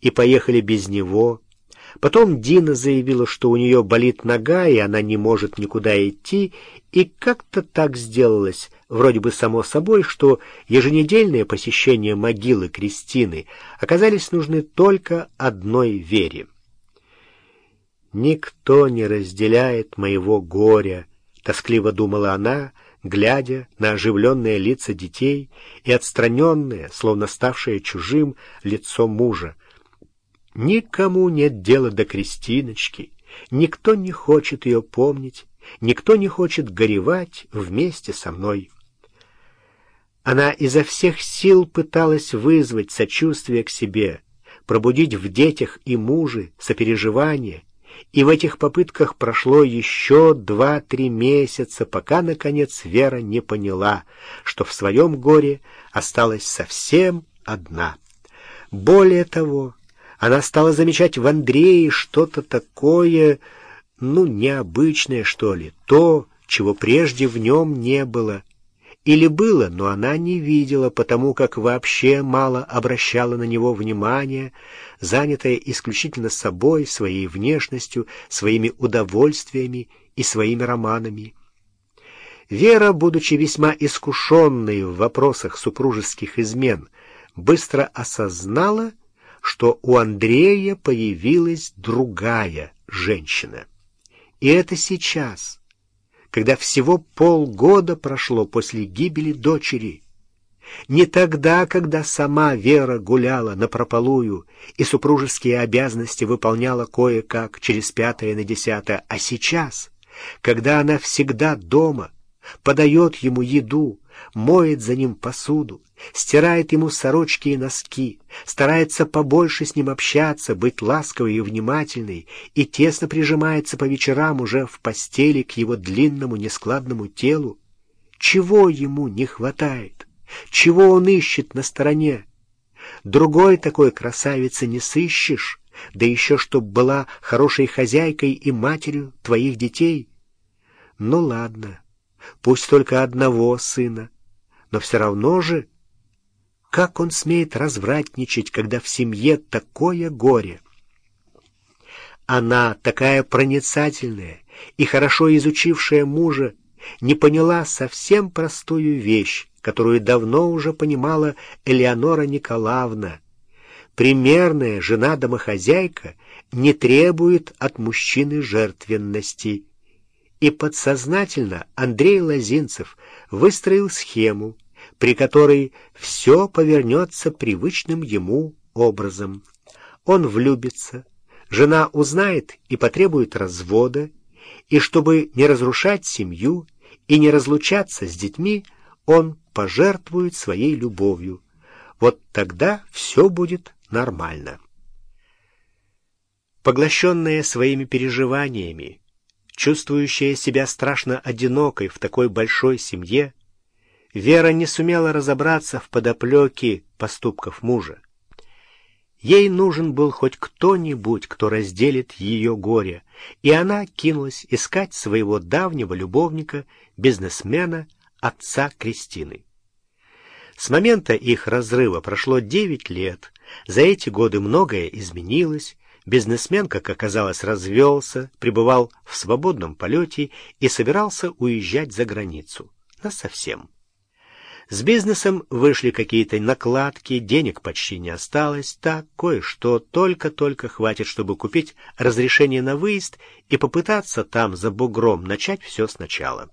и поехали без него. Потом Дина заявила, что у нее болит нога, и она не может никуда идти, и как-то так сделалось, вроде бы само собой, что еженедельные посещения могилы Кристины оказались нужны только одной вере. «Никто не разделяет моего горя», — тоскливо думала она, глядя на оживленные лица детей и отстраненное, словно ставшее чужим, лицо мужа. Никому нет дела до Кристиночки, никто не хочет ее помнить, никто не хочет горевать вместе со мной. Она изо всех сил пыталась вызвать сочувствие к себе, пробудить в детях и муже сопереживание, и в этих попытках прошло еще два-три месяца, пока, наконец, Вера не поняла, что в своем горе осталась совсем одна. Более того, она стала замечать в Андрее что-то такое, ну, необычное, что ли, то, чего прежде в нем не было. Или было, но она не видела, потому как вообще мало обращала на него внимания, занятая исключительно собой, своей внешностью, своими удовольствиями и своими романами. Вера, будучи весьма искушенной в вопросах супружеских измен, быстро осознала, что у Андрея появилась другая женщина. И это сейчас, когда всего полгода прошло после гибели дочери. Не тогда, когда сама Вера гуляла на прополую и супружеские обязанности выполняла кое-как через пятое на десятое, а сейчас, когда она всегда дома, подает ему еду, моет за ним посуду, стирает ему сорочки и носки, старается побольше с ним общаться, быть ласковой и внимательной, и тесно прижимается по вечерам уже в постели к его длинному нескладному телу. Чего ему не хватает? Чего он ищет на стороне? Другой такой красавицы не сыщешь, да еще чтоб была хорошей хозяйкой и матерью твоих детей. Ну ладно, пусть только одного сына, но все равно же, как он смеет развратничать, когда в семье такое горе? Она, такая проницательная и хорошо изучившая мужа, не поняла совсем простую вещь, которую давно уже понимала Элеонора Николаевна. Примерная жена-домохозяйка не требует от мужчины жертвенности. И подсознательно Андрей Лозинцев выстроил схему, при которой все повернется привычным ему образом. Он влюбится, жена узнает и потребует развода, и чтобы не разрушать семью и не разлучаться с детьми, он пожертвует своей любовью. Вот тогда все будет нормально. Поглощенная своими переживаниями, чувствующая себя страшно одинокой в такой большой семье, Вера не сумела разобраться в подоплеке поступков мужа. Ей нужен был хоть кто-нибудь, кто разделит ее горе, и она кинулась искать своего давнего любовника, бизнесмена, отца Кристины. С момента их разрыва прошло девять лет. За эти годы многое изменилось. Бизнесмен, как оказалось, развелся, пребывал в свободном полете и собирался уезжать за границу. Насовсем. С бизнесом вышли какие-то накладки, денег почти не осталось, так кое-что только-только хватит, чтобы купить разрешение на выезд и попытаться там за бугром начать все сначала.